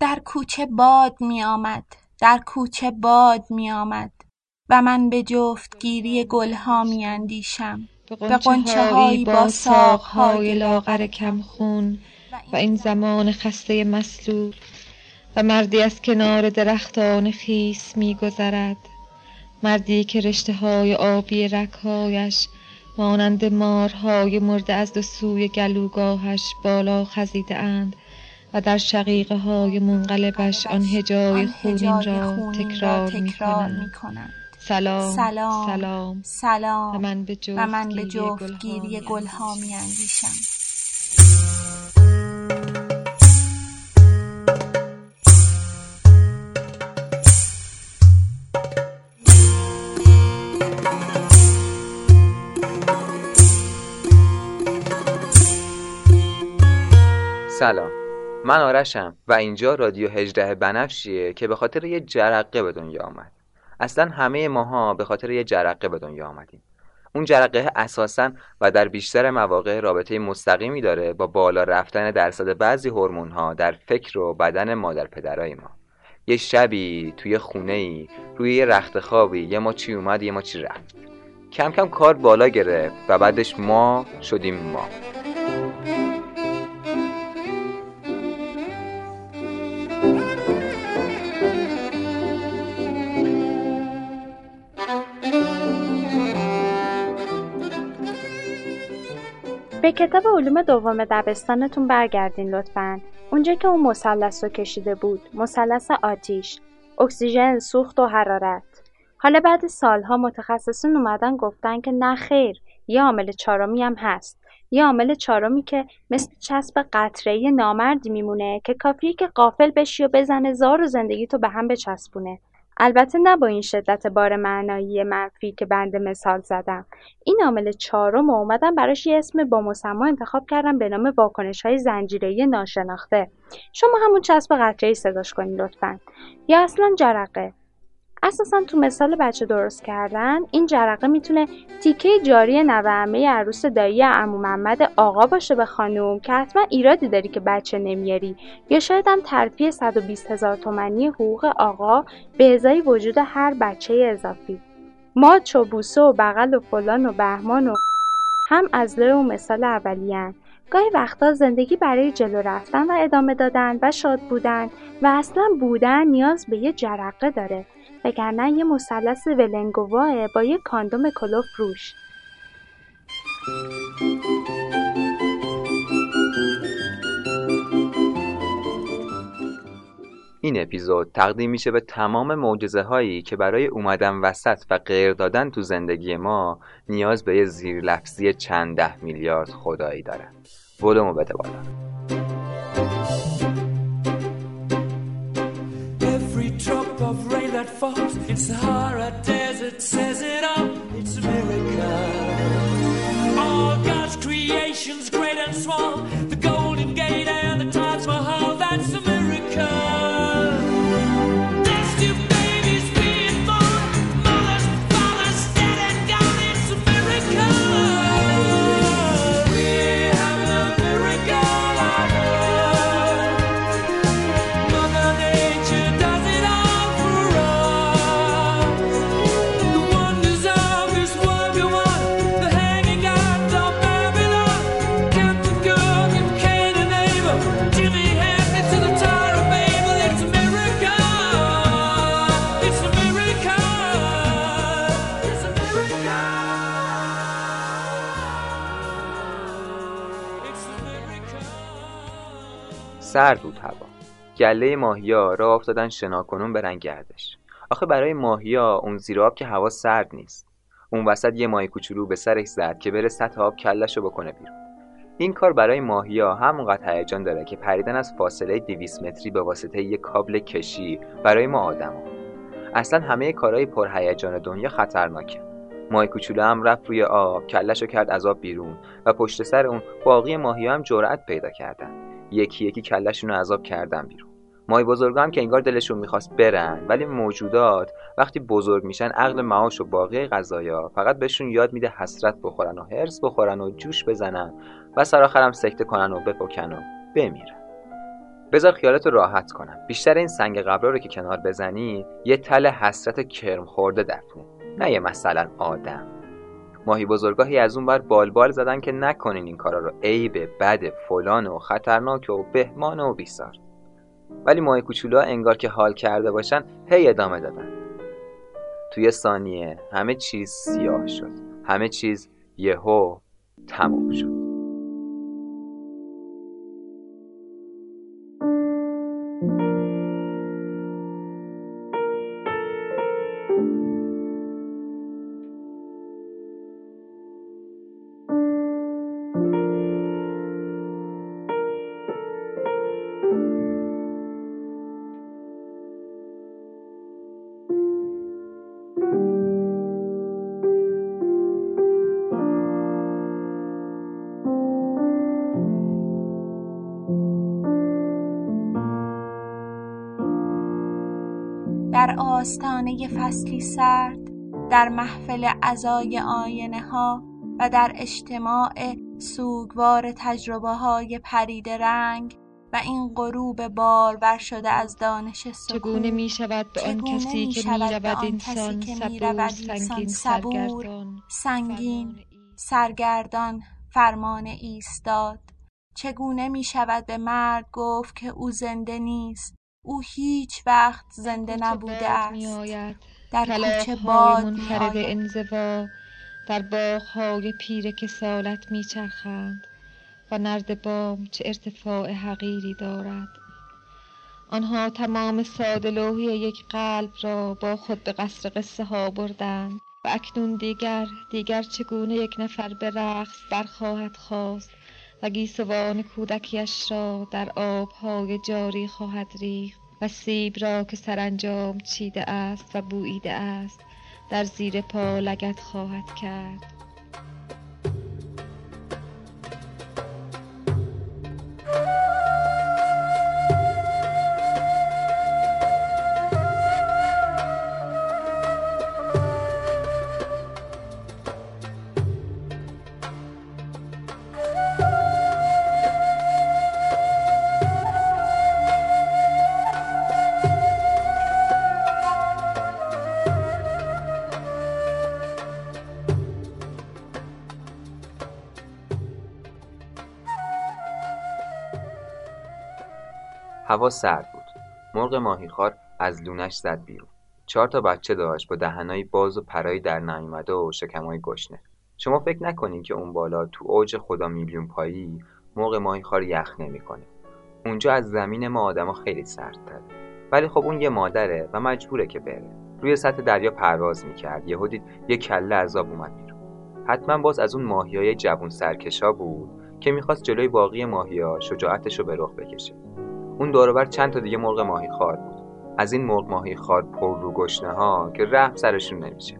در کوچه باد می آمد در کوچه باد می آمد و من به جفتگیری گلها می اندیشم به قنچه هایی با ساقهای لاغر کمخون و این زمان خسته مسلوب و مردی از کنار درختان خیس می گذرد مردی که رشته های آبی رگهایش مانند مارهای مرده از دو سوی گلوگاهش بالا خزیده اند و در شقیقه های منقلبش آن هجای خونین را تکرار می کنند سلام سلام سلام. و من به و من به جفتگیری گلها می اندیشم سلام. من آرشم و اینجا رادیو هجده بنفشیه که به خاطر یه جرقه به دنیا آمد. اصلا همه ماها به خاطر یه جرقه به دنیا آمدیم. اون جرقه اساسا و در بیشتر مواقع رابطه مستقیمی داره با بالا رفتن درصد بعضی هورمون ها در فکر و بدن مادر پدرای ما. یه شبی توی خونه ای روی یه رخت خوابی یه ما چی اومد یه ما چی رفت. کم کم کار بالا گرفت و بعدش ما شدیم ما. به کتاب علوم دوم دبستانتون برگردین لطفا. اونجا که اون مثلث رو کشیده بود مثلث آتیش اکسیژن سوخت و حرارت. حالا بعد سالها متخصصین اومدن گفتن که نه خیر یه عامل چهارمی هم هست. یه عامل چهارمی که مثل چسب قطره‌ای نامردی میمونه که کافیه که قافل بشی و بزنه زار و زندگی تو به هم بچسبونه. البته نه با این شدت بار معنایی منفی که بنده مثال زدم. این عامل چهارم اومدم براش یه اسم با مسما انتخاب کردم به نام واکنش های زنجیره ناشناخته. شما همون چسب قطره صداش کنید لطفا. یا اصلا جرقه. اساسا تو مثال بچه درست کردن این جرقه می‌تونه تیکه جاری نوه عروس دایی عمو محمد آقا باشه به خانوم که حتما ایرادی داری که بچه نمیاری. یا شاید هم ترفیع 120 هزار تومنی حقوق آقا به ازای وجود هر بچه اضافی. ماچ و بوسه و بغل و فلان و بهمان و هم از و مثال اولیان گاهی وقتا زندگی برای جلو رفتن و ادامه دادن و شاد بودن و اصلا بودن نیاز به یه جرقه داره. وگرنه یه مثلث ولنگواه با یه کاندوم کلوف روش. این اپیزود تقدیم میشه به تمام معجزه هایی که برای اومدن وسط و غیر دادن تو زندگی ما نیاز به یه زیر لفظی چند ده میلیارد خدایی دارن. ولومو بده بالا. In Sahara Desert says it all. It's America. All God's creations, great and small. سرد بود هوا. گله ماهیا راه افتادن شناکنون برن گردش. آخه برای ماهیا اون زیر آب که هوا سرد نیست. اون وسط یه ماهی کوچولو به سرش زد که بره سطح آب کلش رو بکنه بیرون. این کار برای ماهیا همونقدر هیجان داره که پریدن از فاصله 200 متری به واسطه یک کابل کشی برای ما آدما اصلا همه کارهای پرهیجان دنیا خطرناکه. ماهی کوچولو هم رفت روی آب کلش رو کرد از آب بیرون و پشت سر اون باقی ماهی هم جرأت پیدا کردن. یکی یکی کلشون رو عذاب کردن بیرون. مای بزرگا هم که انگار دلشون می‌خواست برن ولی موجودات وقتی بزرگ میشن عقل معاش و باقی غذایا فقط بهشون یاد میده حسرت بخورن و هرس بخورن و جوش بزنن و سر هم سکته کنن و بپکن و بمیرن. بذار خیالتو راحت کنم. بیشتر این سنگ قبرا رو که کنار بزنی یه تل حسرت کرم خورده دفنه نه یه مثلا آدم. ماهی بزرگاهی از اون بر بالبال زدن که نکنین این کارا رو. عیب بد فلان و خطرناک و بهمان و بیسار. ولی ماهی کوچولوها انگار که حال کرده باشن هی ادامه دادن. توی ثانیه همه چیز سیاه شد. همه چیز یهو تموم شد. آستانه فصلی سرد در محفل عزای آینه ها و در اجتماع سوگوار تجربه های پرید رنگ و این غروب بارور شده از دانش سکون چگونه می شود به آن کسی که می رود انسان رود سنگین سنگین سرگردان فرمان ایستاد. چگونه می شود به مرد گفت که او زنده نیست؟ او هیچ وقت زنده نبوده است. در کوچه باد می منفرد انزوا در باغ‌های پیر کسالت میچرخند و نرد بام چه ارتفاع حقیری دارد. آنها تمام ساده‌لوحی یک قلب را با خود به قصر قصه ها بردند و اکنون دیگر دیگر چگونه یک نفر به رقص برخواهد خواست؟ و گیسوان کودکیش را در آبهای جاری خواهد ریخت و سیب را که سرانجام چیده است و بوییده است در زیر پا لگد خواهد کرد. هوا سرد بود. مرغ ماهیخوار از لونش زد بیرون. چهار تا بچه داشت با دهنایی باز و پرایی در نیومده و شکمای گشنه. شما فکر نکنین که اون بالا تو اوج خدا میلیون پایی مرغ ماهیخوار یخ نمی‌کنه. اونجا از زمین ما آدما خیلی سردتره. ولی خب اون یه مادره و مجبوره که بره. روی سطح دریا پرواز می‌کرد. یهو دید یه کله آب اومد بیرون. حتما باز از اون ماهیای جوون سرکشا بود که می‌خواست جلوی باقی ماهیا شجاعتش رو به رخ بکشه. اون دوروبر چند تا دیگه مرغ ماهی خار بود. از این مرغ ماهی خار پر رو گشنه ها که رحم سرشون نمیشه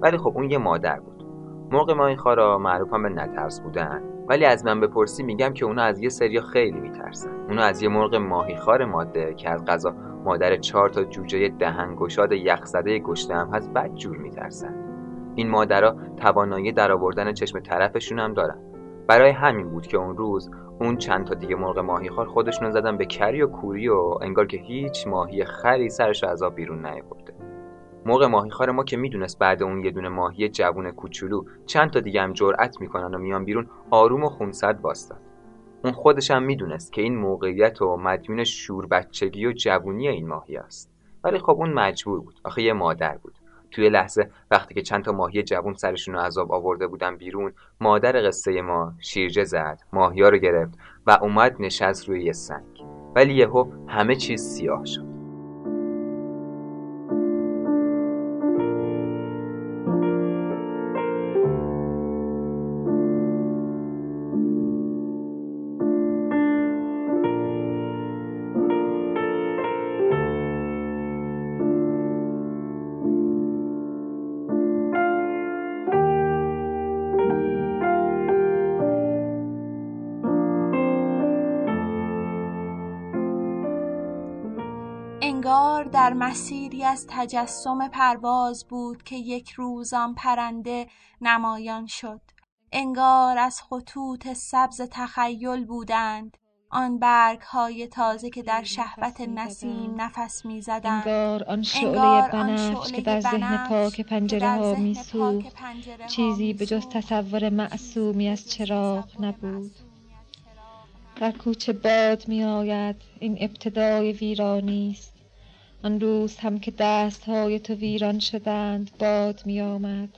ولی خب اون یه مادر بود. مرغ ماهی خارا معروفن به نترس بودن. ولی از من بپرسی میگم که اونا از یه سریا خیلی میترسن. اونا از یه مرغ ماهی خار ماده که از غذا مادر چهار تا جوجه دهنگشاد یخزده گشته هم هست بد جور میترسن. این مادرها توانایی درآوردن چشم طرفشون هم دارن. برای همین بود که اون روز اون چند تا دیگه مرغ ماهیخوار خودشونو زدن به کری و کوری و انگار که هیچ ماهی خری سرش از آب بیرون نیاورده. مرغ ماهیخوار ما که می‌دونست بعد اون یه دونه ماهی جوون کوچولو چند تا دیگه هم جرأت می‌کنن و میان بیرون آروم و خونسرد واستاد. اون خودش هم می‌دونست که این موقعیت و مدیون شور بچگی و جوونی این ماهی است. ولی خب اون مجبور بود. آخه یه مادر بود. توی لحظه وقتی که چند تا ماهی جوون سرشون رو آب آورده بودن بیرون مادر قصه ما شیرجه زد ماهیا رو گرفت و اومد نشست روی یه سنگ. ولی یهو همه چیز سیاه شد. انگار در مسیری از تجسم پرواز بود که یک روز آن پرنده نمایان شد. انگار از خطوط سبز تخیل بودند. آن برگ های تازه که در شهوت نسیم نفس می زدند انگار آن شعله بنفش که در ذهن پاک پنجره ها می سوخت چیزی به جز تصور معصومی از چراغ نبود. در کوچه باد می آید این ابتدای ویرانی است. آن روز هم که دست های تو ویران شدند باد می آمد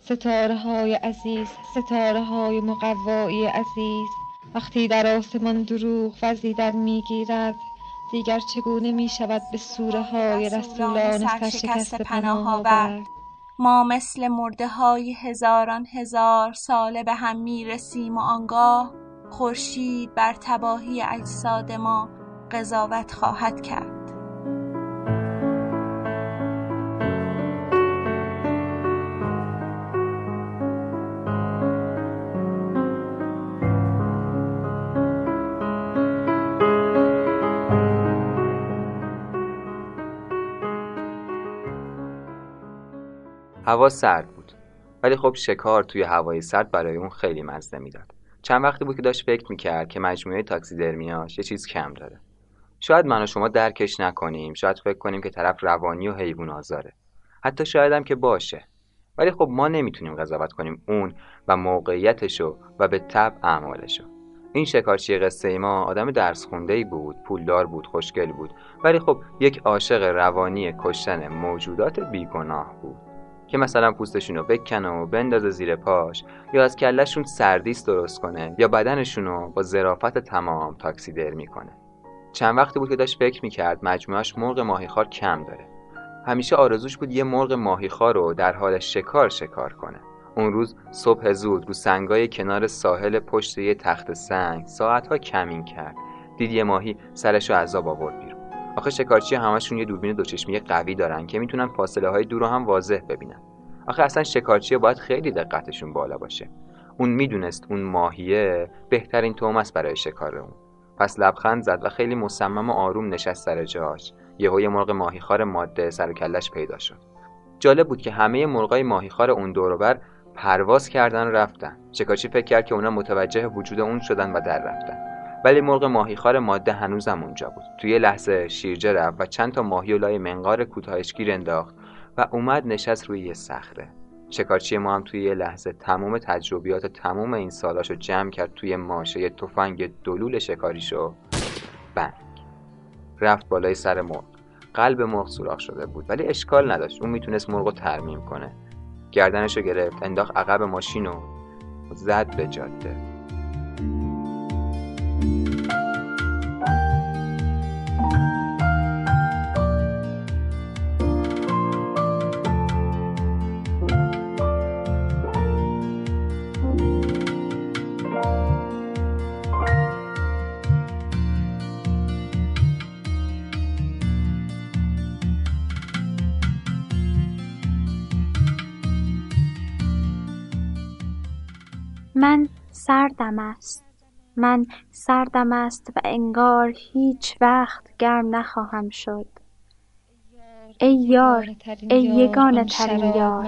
ستاره های عزیز ستاره های مقوایی عزیز وقتی در آسمان دروغ وزیدن می‌گیرد دیگر چگونه می شود به سوره های رسولان سرشکست پناه آورد ما مثل مرده های هزاران هزار ساله به هم می رسیم و آنگاه خورشید بر تباهی اجساد ما قضاوت خواهد کرد. هوا سرد بود. ولی خب شکار توی هوای سرد برای اون خیلی مزه می‌داد چند وقتی بود که داشت فکر می‌کرد که مجموعه تاکسی درمیاش یه چیز کم داره. شاید من و شما درکش نکنیم شاید فکر کنیم که طرف روانی و حیوان آزاره. حتی شایدم که باشه. ولی خب ما نمی‌تونیم قضاوت کنیم اون و موقعیتشو و به طب اعمالشو. این شکارچی قصه ای ما آدم درس خونده ای بود پولدار بود خوشگل بود. ولی خب یک عاشق روانی کشتن موجودات بیگناه بود. که مثلا پوستشون رو بکنه و بندازه زیر پاش یا از کلشون سردیس درست کنه یا بدنشون رو با ظرافت تمام تاکسی در می‌کنه. چند وقتی بود که داشت فکر می‌کرد مجموعش مرغ ماهیخوار کم داره. همیشه آرزوش بود یه مرغ ماهیخوار رو در حال شکار شکار کنه. اون روز صبح زود رو سنگای کنار ساحل پشت یه تخت سنگ ساعتها کمین کرد. دید یه ماهی سرش رو عذاب آورد آخه شکارچی همشون یه دوربین دوچشمی قوی دارن که می‌تونن فاصله های دور رو هم واضح ببینن. آخه اصلا شکارچی باید خیلی دقتشون بالا باشه. اون می‌دونست اون ماهیه بهترین تومس برای شکار اون. پس لبخند زد و خیلی مصمم و آروم نشست سر جاش. یهو یه مرغ ماهیخوار ماده سر کلش پیدا شد. جالب بود که همه مرغای ماهیخوار اون دوروبر پرواز کردن و رفتن. شکارچی فکر کرد که اونا متوجه وجود اون شدن و در رفتن. ولی مرغ ماهیخوار ماده هنوزم اونجا بود. توی لحظه شیرجه رفت و چند تا ماهی و لای منقار کوتاهشگیر انداخت و اومد نشست روی یه صخره. شکارچی ما هم توی یه لحظه تمام تجربیات تمام این سالاشو جمع کرد توی ماشه تفنگ دلول شکاریشو. بنگ. رفت بالای سر مرغ. قلب مرغ سوراخ شده بود ولی اشکال نداشت. اون می‌تونست مرغ رو ترمیم کنه. گردنشو گرفت انداخت عقب ماشین و زد به جاده. سردم است. من سردم است و انگار هیچ وقت گرم نخواهم شد. ای یار ای یگانه ترین یار.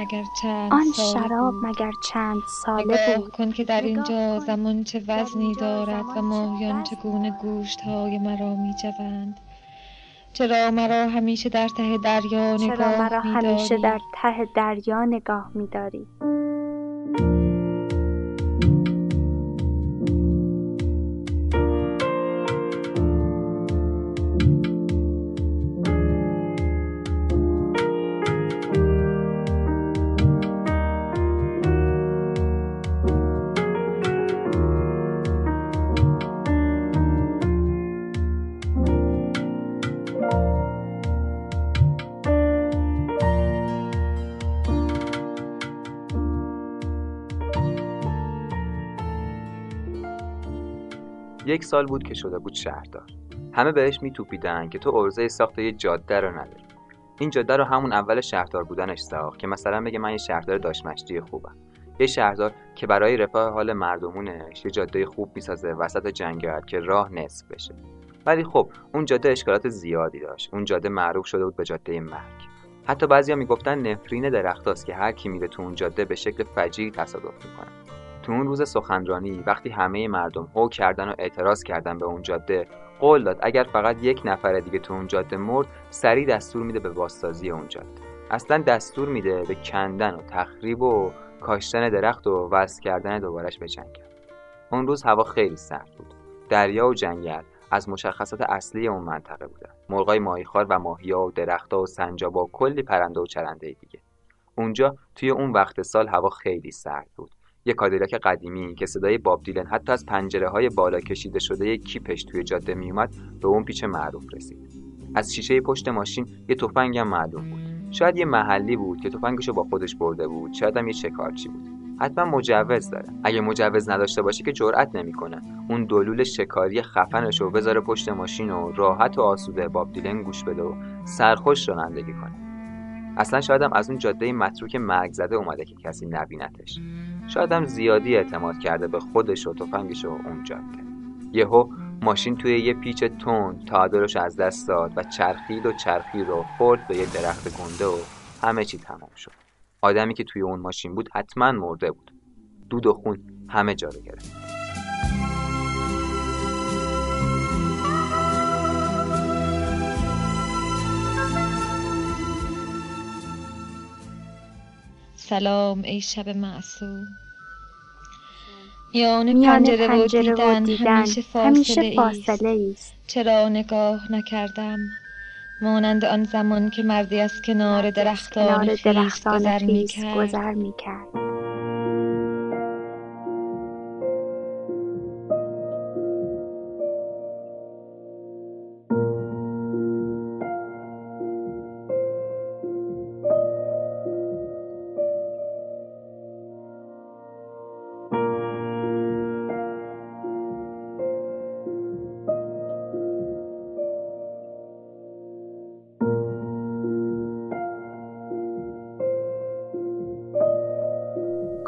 آن شراب مگر چند ساله بود. کن که در اینجا زمان چه وزنی دارد و ماهیان چگونه گوشت های مرا می جوند چرا مرا همیشه در ته دریا نگاه چرا مرا همیشه در ته دریا نگاه می داری یک سال بود که شده بود شهردار. همه بهش میتوپیدن که تو ارزه ساخت یه جاده رو نداری. این جاده رو همون اول شهردار بودنش ساخت که مثلا بگه من یه شهردار داشمشتی خوبم. یه شهردار که برای رفاه حال مردمونش یه جاده خوب می‌سازه وسط جنگل که راه نصف بشه. ولی خب اون جاده اشکالات زیادی داشت. اون جاده معروف شده بود به جاده مرگ. حتی بعضیا می‌گفتن نفرین درختاست که هر کی میره تو اون جاده به شکل فجیعی تصادف می‌کنه. تو اون روز سخنرانی وقتی همه مردم هو کردن و اعتراض کردن به اون جاده قول داد اگر فقط یک نفر دیگه تو اون جاده مرد سریع دستور میده به بازسازی اون جاده. اصلا دستور میده به کندن و تخریب و کاشتن درخت و وصل کردن دوبارش به جنگل. اون روز هوا خیلی سرد بود. دریا و جنگل از مشخصات اصلی اون منطقه بودن. مرغای ماهیخوار و ماهیا و درختها و سنجابا و کلی پرنده و چرنده دیگه. اونجا توی اون وقت سال هوا خیلی سرد بود. یه کادیلاک قدیمی که صدای باب دیلن حتی از پنجره های بالا کشیده شده کیپش توی جاده میومد به اون پیچ معروف رسید. از شیشه پشت ماشین یه تفنگ هم معلوم بود. شاید یه محلی بود که تفنگشو با خودش برده بود شاید هم یه شکارچی بود. حتما مجوز داره. اگه مجوز نداشته باشه که جرئت نمی‌کنه. اون دلول شکاری خفنش رو بذاره پشت ماشین و راحت و آسوده باب دیلن گوش بده و سرخوش رانندگی کنه. اصلا شاید هم از اون جاده متروک مرگ زده اومده که کسی نبینتش. شاید هم زیادی اعتماد کرده به خودش و تفنگش و اون جاده یهو ماشین توی یه پیچ تند تعادلش از دست داد و چرخید و چرخید و خورد به یه درخت گنده و همه چی تمام شد. آدمی که توی اون ماشین بود حتما مرده بود. دود و خون همه جا رو گرفت. سلام ای شب معصوم. میان پنجره, و دیدن, همیشه فاصله, فاصله است چرا نگاه نکردم؟ مانند آن زمان که مردی از کنار درختان خیس گذر می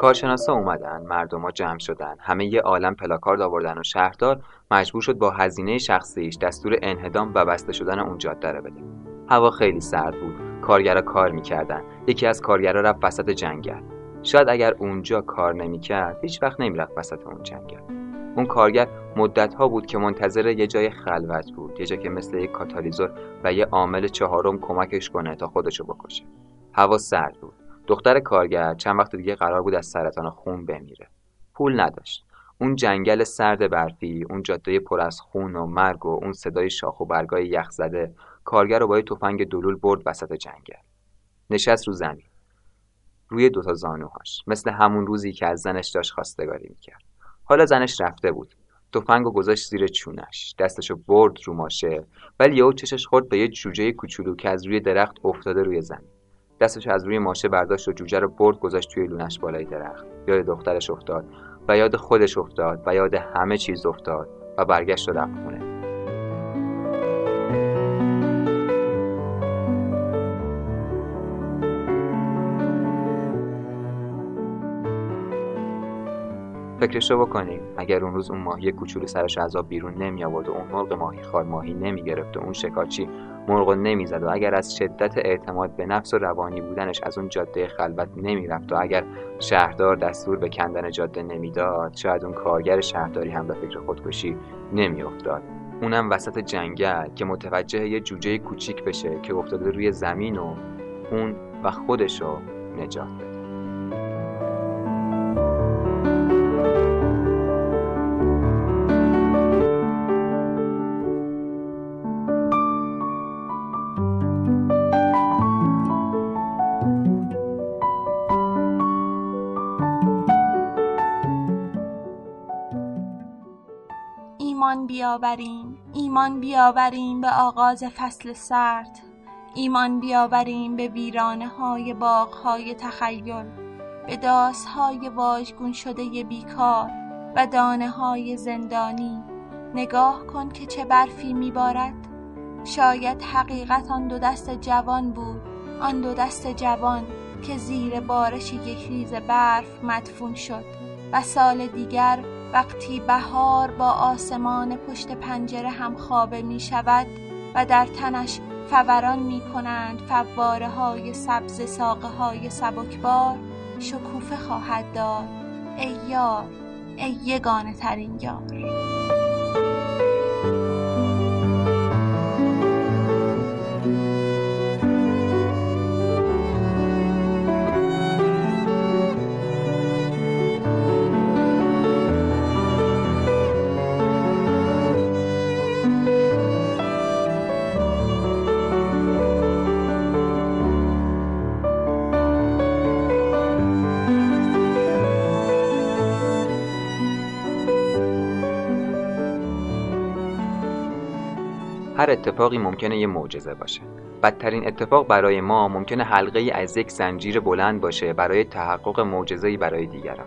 کارشناسا اومدن مردما جمع شدن همه یه عالم پلاکارد آوردن و شهردار مجبور شد با هزینه شخصیش دستور انهدام و بسته شدن اون جاده رو بده. هوا خیلی سرد بود کارگرا کار می‌کردن یکی از کارگرا رفت وسط جنگل. شاید اگر اونجا کار نمی‌کرد هیچ وقت نمی‌رفت وسط اون جنگل. اون کارگر مدت ها بود که منتظر یه جای خلوت بود یه جا که مثل یک کاتالیزور و یه عامل چهارم کمکش کنه تا خودشو بکشه. هوا سرد بود. دختر کارگر چند وقت دیگه قرار بود از سرطان خون بمیره. پول نداشت. اون جنگل سرد برفی اون جاده پر از خون و مرگ و اون صدای شاخ و برگای یخ زده کارگر رو با تفنگ دلول برد وسط جنگل. نشست رو زمین. روی دوتا زانوهاش. مثل همون روزی که از زنش داشت خواستگاری می‌کرد. حالا زنش رفته بود. تفنگ و گذاشت زیر چونش. دستشو برد رو ماشه. ولی یهو چشش خورد به یه جوجه کوچولو که از روی درخت افتاده روی زمین. دستش از روی ماشه برداشت و جوجه رو برد گذاشت توی لونش بالای درخت. یاد دخترش افتاد و یاد خودش افتاد و یاد همه چیز افتاد و برگشت و رفت خونه. فکرشو بکنیم اگر اون روز اون ماهی کوچولو سرش از آب بیرون نمی آورد و اون مرغ ماهی خار ماهی نمی گرفت و اون شکارچی مرغ نمی زد و اگر از شدت اعتماد به نفس و روانی بودنش از اون جاده خلوت نمی رفت و اگر شهردار دستور به کندن جاده نمی‌داد شاید اون کارگر شهرداری هم به فکر خودکشی نمی افتاد اونم وسط جنگل که متوجه یه جوجه کوچیک بشه که افتاده روی زمین و اون و خودشو نجات بده. ایمان بیاوریم. ایمان بیاوریم به آغاز فصل سرد. ایمان بیاوریم به ویرانه های باغ های تخیل به داس های واژگون شده بیکار و دانه های زندانی. نگاه کن که چه برفی میبارد. شاید حقیقت آن دو دست جوان بود آن دو دست جوان که زیر بارش یک ریز برف مدفون شد و سال دیگر وقتی بهار با آسمان پشت پنجره هم خوابه می شود و در تنش فوران می کنند فواره های سبز ساقه های سبکبار شکوفه خواهد داد. ای یار ای یگانه ترین یار. هر اتفاقی ممکنه یه معجزه باشه. بدترین اتفاق برای ما ممکنه حلقه ای از یک زنجیر بلند باشه برای تحقق معجزه‌ای برای دیگران.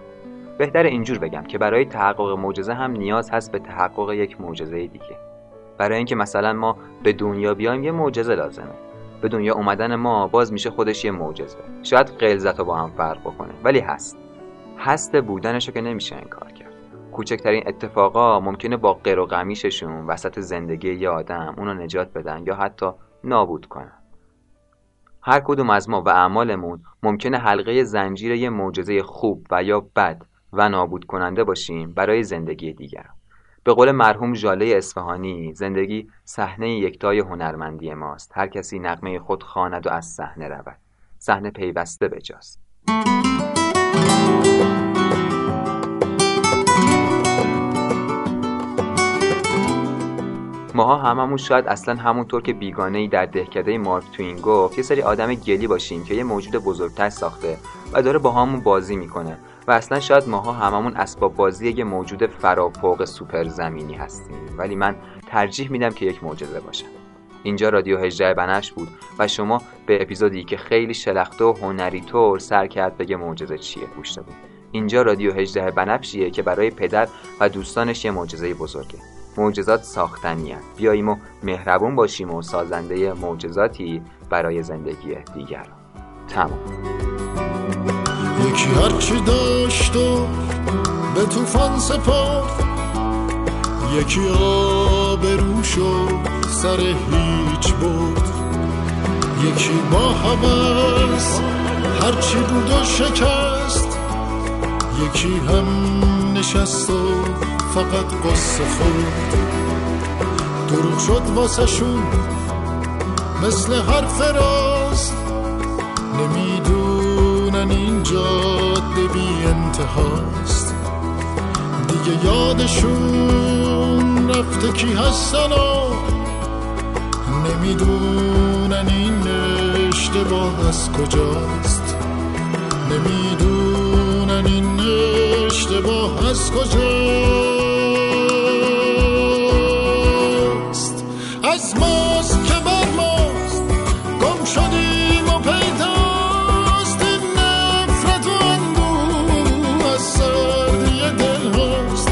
بهتر اینجور بگم که برای تحقق معجزه هم نیاز هست به تحقق یک معجزه دیگه. برای اینکه مثلا ما به دنیا بیایم یه معجزه لازمه. به دنیا اومدن ما باز میشه خودش یه معجزه. شاید غلظت با هم فرق بکنه ولی هست. هست بودنشو که نمیشه انکار کوچکترین اتفاقا ممکنه با غیر و غمیششون وسط زندگی یه آدم اونو نجات بدن یا حتی نابود کنن. هر کدوم از ما و اعمالمون ممکنه حلقه زنجیر یه معجزه خوب و یا بد و نابود کننده باشیم برای زندگی دیگران. به قول مرحوم ژاله اصفهانی زندگی صحنه یکتای هنرمندی ماست. هر کسی نقمه خود خواند و از صحنه رود. صحنه پیوسته بجاست. ماها هممون شاید اصلا همونطور که بیگانه ای در دهکده مارک توین گفت یه سری آدم گلی باشیم که یه موجود بزرگتر ساخته و داره با همون بازی می‌کنه و اصلا شاید ماها هممون اسباب بازی یه موجود فراپوق سوپر زمینی هستیم. ولی من ترجیح میدم که یک معجزه باشه اینجا رادیو هجده بنفش بود و شما به اپیزودی که خیلی شلخته و هنری طور سر کرد بگه معجزه چیه. گوش بود اینجا رادیو هجده بنفشیه که برای پدر و دوستانش یه معجزه بزرگه. معجزات هست بیاییم و مهربون باشیم و سازنده معجزاتی برای زندگی دیگران. تمام. یکی هرچی داشت و به طوفان سپرد. یکی آبروش و سر هیچ بود یکی با حوض هرچی بود و شکست. یکی هم نشست و فقط قصه خورد. دروغ شد واسه شون مثل حرف راست. نمی‌دونن این جاده بی انتهاست. دیگه یادشون رفته کی هستن و نمی‌دونن این اشتباه از کجاست. نمی‌دونن این اشتباه از کجاست. از ماست که بر ماست. گم شدیم و پیداست. این نفرت و اندوه از سردی دل هاست.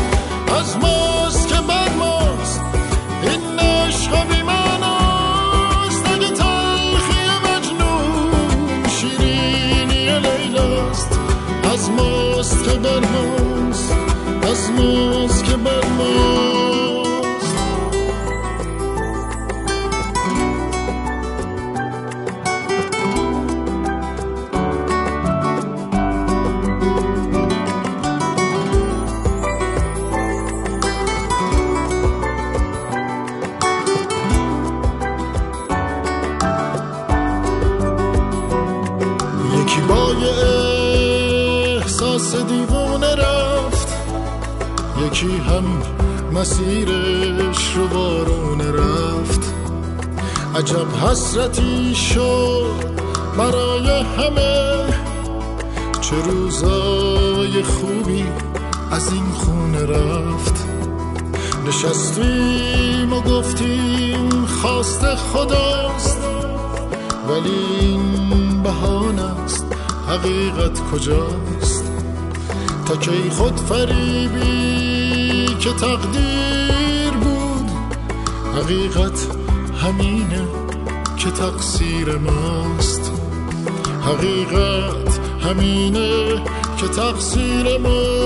از ماست که بر ماست. این عشق بی معناست. اگه تلخی مجنون شیرینی لیلاست. از ماست که بر ماست. از ماست که بر ماست. یکی هم مسیرش رو بارونه رفت. عجب حسرتی شد برای همه. چه روزای خوبی از این خونه رفت. نشستیم و گفتیم خواست خداست ولی این بهانه است حقیقت کجاست؟ تا کی خود فریبی که تقدیر بود. حقیقت همینه که تقصیر ماست. حقیقت همینه که تقصیر ماست.